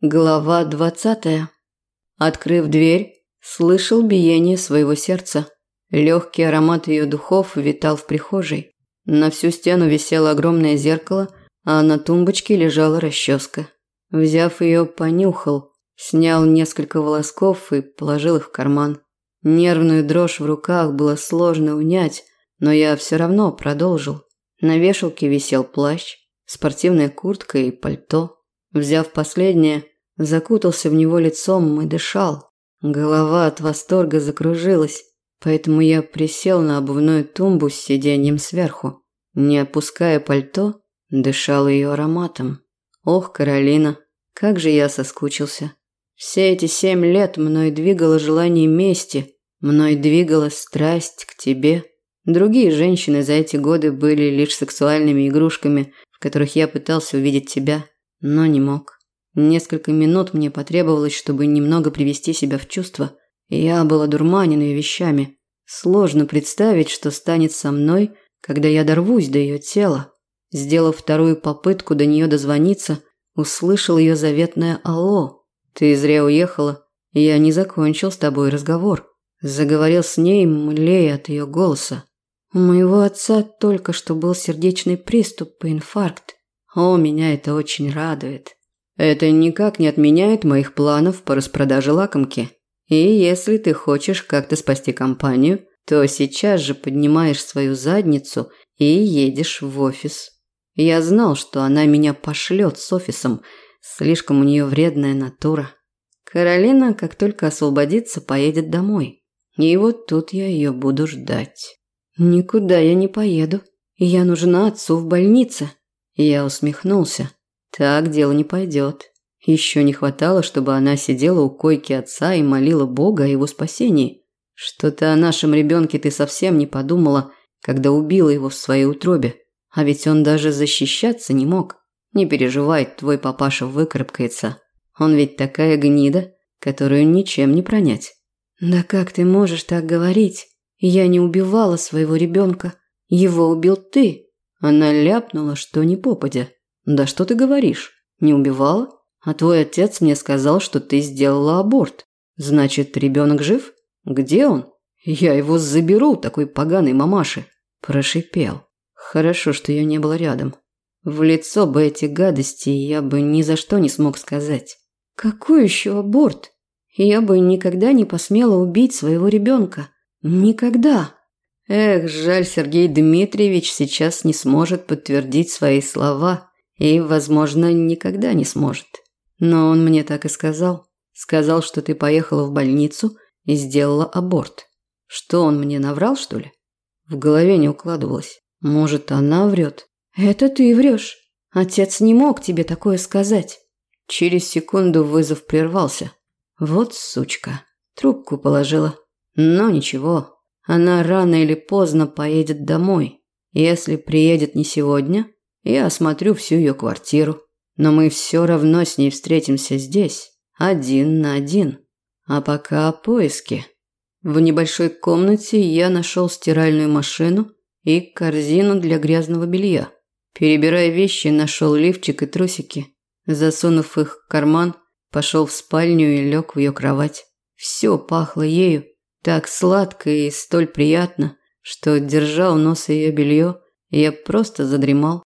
Глава двадцатая. Открыв дверь, слышал биение своего сердца. Легкий аромат ее духов витал в прихожей. На всю стену висело огромное зеркало, а на тумбочке лежала расческа. Взяв ее, понюхал, снял несколько волосков и положил их в карман. Нервную дрожь в руках было сложно унять, но я все равно продолжил. На вешалке висел плащ, спортивная куртка и пальто. Взяв последнее, закутался в него лицом и дышал. Голова от восторга закружилась, поэтому я присел на обувную тумбу с сиденьем сверху. Не опуская пальто, дышал ее ароматом. Ох, Каролина, как же я соскучился. Все эти семь лет мной двигало желание мести, мной двигала страсть к тебе. Другие женщины за эти годы были лишь сексуальными игрушками, в которых я пытался увидеть тебя – но не мог. Несколько минут мне потребовалось, чтобы немного привести себя в чувство. Я был одурманен вещами. Сложно представить, что станет со мной, когда я дорвусь до ее тела. Сделав вторую попытку до нее дозвониться, услышал ее заветное «Алло». «Ты зря уехала. Я не закончил с тобой разговор». Заговорил с ней, млея от ее голоса. У моего отца только что был сердечный приступ и инфаркт. О, меня это очень радует. Это никак не отменяет моих планов по распродаже лакомки. И если ты хочешь как-то спасти компанию, то сейчас же поднимаешь свою задницу и едешь в офис. Я знал, что она меня пошлет с офисом. Слишком у нее вредная натура. Каролина, как только освободится, поедет домой. И вот тут я ее буду ждать. Никуда я не поеду. Я нужна отцу в больнице. Я усмехнулся. Так дело не пойдет. Еще не хватало, чтобы она сидела у койки отца и молила Бога о его спасении. Что-то о нашем ребенке ты совсем не подумала, когда убила его в своей утробе. А ведь он даже защищаться не мог. Не переживай, твой папаша выкарабкается. Он ведь такая гнида, которую ничем не пронять. Да как ты можешь так говорить? Я не убивала своего ребенка. Его убил ты. Она ляпнула, что не попадя. «Да что ты говоришь? Не убивала? А твой отец мне сказал, что ты сделала аборт. Значит, ребенок жив? Где он? Я его заберу, такой поганой мамаши!» Прошипел. Хорошо, что ее не было рядом. В лицо бы эти гадости я бы ни за что не смог сказать. «Какой еще аборт? Я бы никогда не посмела убить своего ребенка. Никогда!» Эх, жаль, Сергей Дмитриевич сейчас не сможет подтвердить свои слова и, возможно, никогда не сможет. Но он мне так и сказал. Сказал, что ты поехала в больницу и сделала аборт. Что он мне наврал, что ли? В голове не укладывалось. Может, она врет? Это ты врешь. Отец не мог тебе такое сказать. Через секунду вызов прервался. Вот сучка. Трубку положила. Но ничего, она рано или поздно поедет домой. Если приедет не сегодня, я осмотрю всю ее квартиру. Но мы все равно с ней встретимся здесь, один на один. А пока поиски. В небольшой комнате я нашел стиральную машину и корзину для грязного белья. Перебирая вещи, нашел лифчик и трусики. Засунув их в карман, пошел в спальню и лег в ее кровать. Все пахло ею, так сладко и столь приятно, что держал нос ее белье, я просто задремал.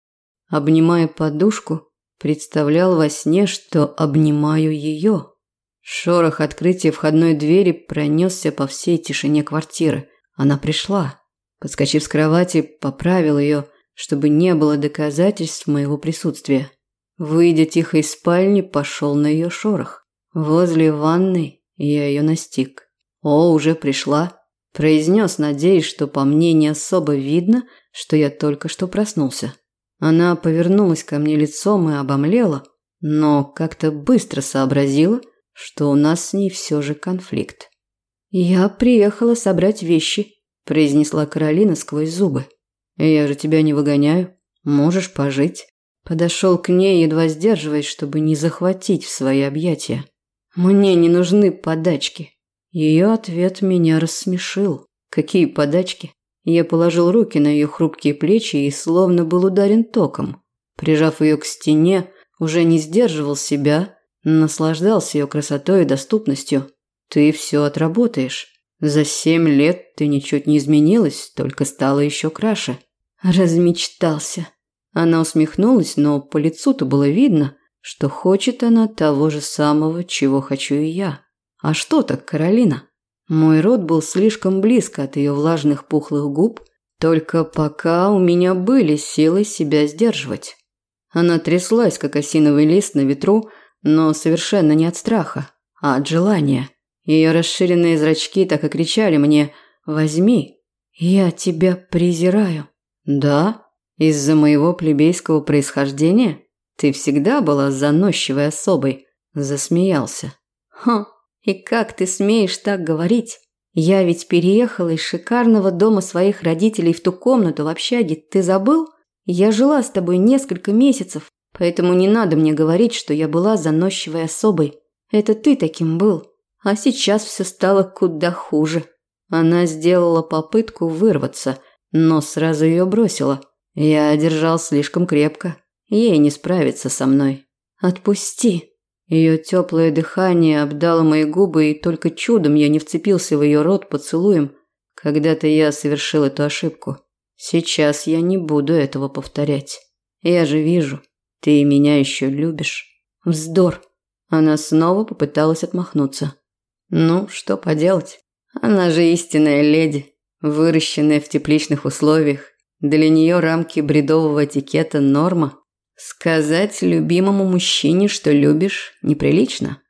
Обнимая подушку, представлял во сне, что обнимаю ее. Шорох открытия входной двери пронесся по всей тишине квартиры. Она пришла. Подскочив с кровати, поправил ее, чтобы не было доказательств моего присутствия. Выйдя тихо из спальни, пошел на ее шорох. Возле ванной я ее настиг. «О, уже пришла», – произнес, надеясь, что по мне не особо видно, что я только что проснулся. Она повернулась ко мне лицом и обомлела, но как-то быстро сообразила, что у нас с ней все же конфликт. «Я приехала собрать вещи», – произнесла Каролина сквозь зубы. «Я же тебя не выгоняю. Можешь пожить». Подошел к ней, едва сдерживаясь, чтобы не захватить в свои объятия. «Мне не нужны подачки. Ее ответ меня рассмешил. Какие подачки? Я положил руки на ее хрупкие плечи и словно был ударен током. Прижав ее к стене, уже не сдерживал себя Наслаждался ее красотой и доступностью. Ты все отработаешь. За семь лет ты ничуть не изменилась, только стала еще краше. Размечтался. Она усмехнулась, но по лицу-то было видно, что хочет она того же самого, чего хочу и я. А что так, Каролина? Мой рот был слишком близко от ее влажных пухлых губ, только пока у меня были силы себя сдерживать. Она тряслась, как осиновый лист на ветру, но совершенно не от страха, а от желания. Ее расширенные зрачки так и кричали мне «Возьми, я тебя презираю». «Да? Из-за моего плебейского происхождения? Ты всегда была заносчивой особой», – засмеялся. «Хм, и как ты смеешь так говорить? Я ведь переехала из шикарного дома своих родителей в ту комнату в общаге, ты забыл? Я жила с тобой несколько месяцев, поэтому не надо мне говорить, что я была заносчивой особой. Это ты таким был. А сейчас все стало куда хуже. Она сделала попытку вырваться, но сразу ее бросила. Я держал слишком крепко. Ей не справиться со мной. Отпусти. Ее теплое дыхание обдало мои губы, и только чудом я не вцепился в ее рот поцелуем. Когда-то я совершил эту ошибку. Сейчас я не буду этого повторять. Я же вижу, ты меня еще любишь. Вздор. Она снова попыталась отмахнуться. Ну, что поделать? Она же истинная леди, выращенная в тепличных условиях. Для нее рамки бредового этикета норма. Сказать любимому мужчине, что любишь, неприлично.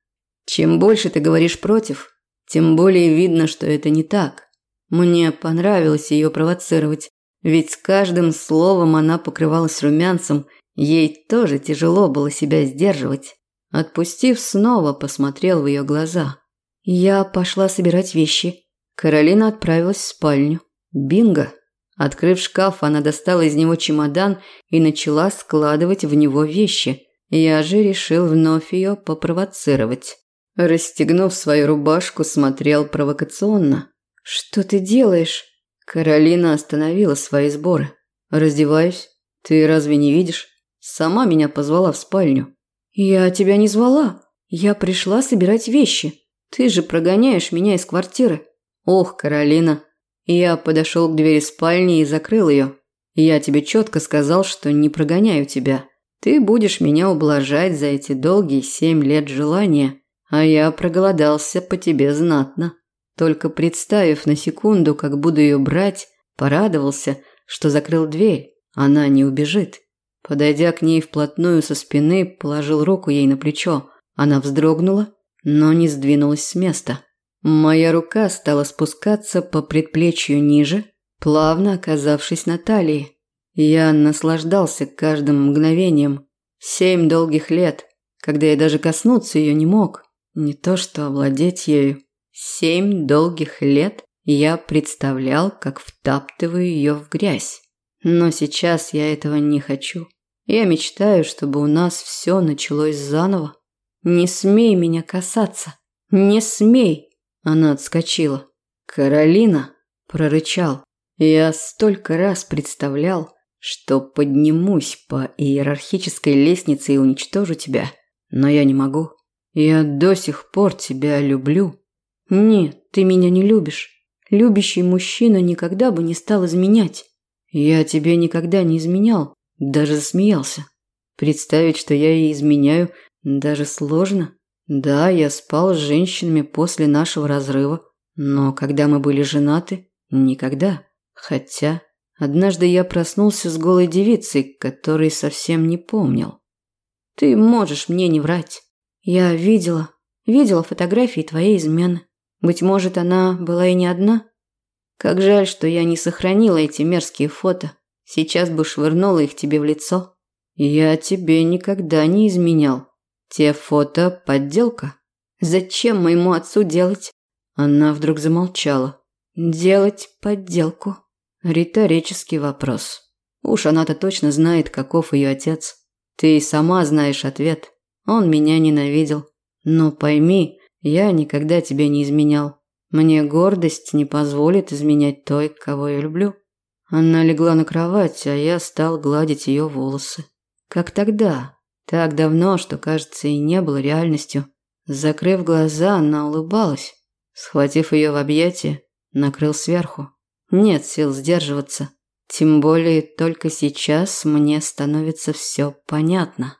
Чем больше ты говоришь против, тем более видно, что это не так. Мне понравилось ее провоцировать, ведь с каждым словом она покрывалась румянцем, ей тоже тяжело было себя сдерживать. Отпустив, снова посмотрел в ее глаза. Я пошла собирать вещи. Каролина отправилась в спальню. Бинго! Открыв шкаф, она достала из него чемодан и начала складывать в него вещи. Я же решил вновь ее попровоцировать. Расстегнув свою рубашку, смотрел провокационно. «Что ты делаешь?» Каролина остановила свои сборы. «Раздеваюсь. Ты разве не видишь? Сама меня позвала в спальню». «Я тебя не звала. Я пришла собирать вещи. Ты же прогоняешь меня из квартиры». «Ох, Каролина». Я подошел к двери спальни и закрыл ее. «Я тебе четко сказал, что не прогоняю тебя. Ты будешь меня ублажать за эти долгие семь лет желания, а я проголодался по тебе знатно». Только представив на секунду, как буду ее брать, порадовался, что закрыл дверь. Она не убежит. Подойдя к ней вплотную со спины, положил руку ей на плечо. Она вздрогнула, но не сдвинулась с места. Моя рука стала спускаться по предплечью ниже, плавно оказавшись на талии. Я наслаждался каждым мгновением. Семь долгих лет, когда я даже коснуться ее не мог, не то что овладеть ею. Семь долгих лет я представлял, как втаптываю ее в грязь. Но сейчас я этого не хочу. Я мечтаю, чтобы у нас все началось заново. Не смей меня касаться. Не смей. Она отскочила. Каролина прорычал. Я столько раз представлял, что поднимусь по иерархической лестнице и уничтожу тебя, но я не могу. Я до сих пор тебя люблю «Нет, ты меня не любишь. Любящий мужчина никогда бы не стал изменять. Я тебе никогда не изменял, даже засмеялся. Представить, что я ей изменяю, даже сложно. Да, я спал с женщинами после нашего разрыва, но когда мы были женаты, никогда. Хотя однажды я проснулся с голой девицей, которой совсем не помнил. Ты можешь мне не врать. Я видела, видела фотографии твоей измены. Быть может, она была и не одна? Как жаль, что я не сохранила эти мерзкие фото. Сейчас бы швырнула их тебе в лицо. Я тебе никогда не изменял. Те фото – подделка. Зачем моему отцу делать? Она вдруг замолчала. Делать подделку. Риторический вопрос. Уж она-то точно знает, каков ее отец. Ты и сама знаешь ответ. Он меня ненавидел. Но пойми, я никогда тебе не изменял. Мне гордость не позволит изменять той, кого я люблю. Она легла на кровать, а я стал гладить ее волосы. Как тогда? Так давно, что, кажется, и не было реальностью. Закрыв глаза, она улыбалась. Схватив ее в объятия, накрыл сверху. Нет сил сдерживаться. Тем более только сейчас мне становится все понятно.